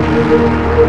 Thank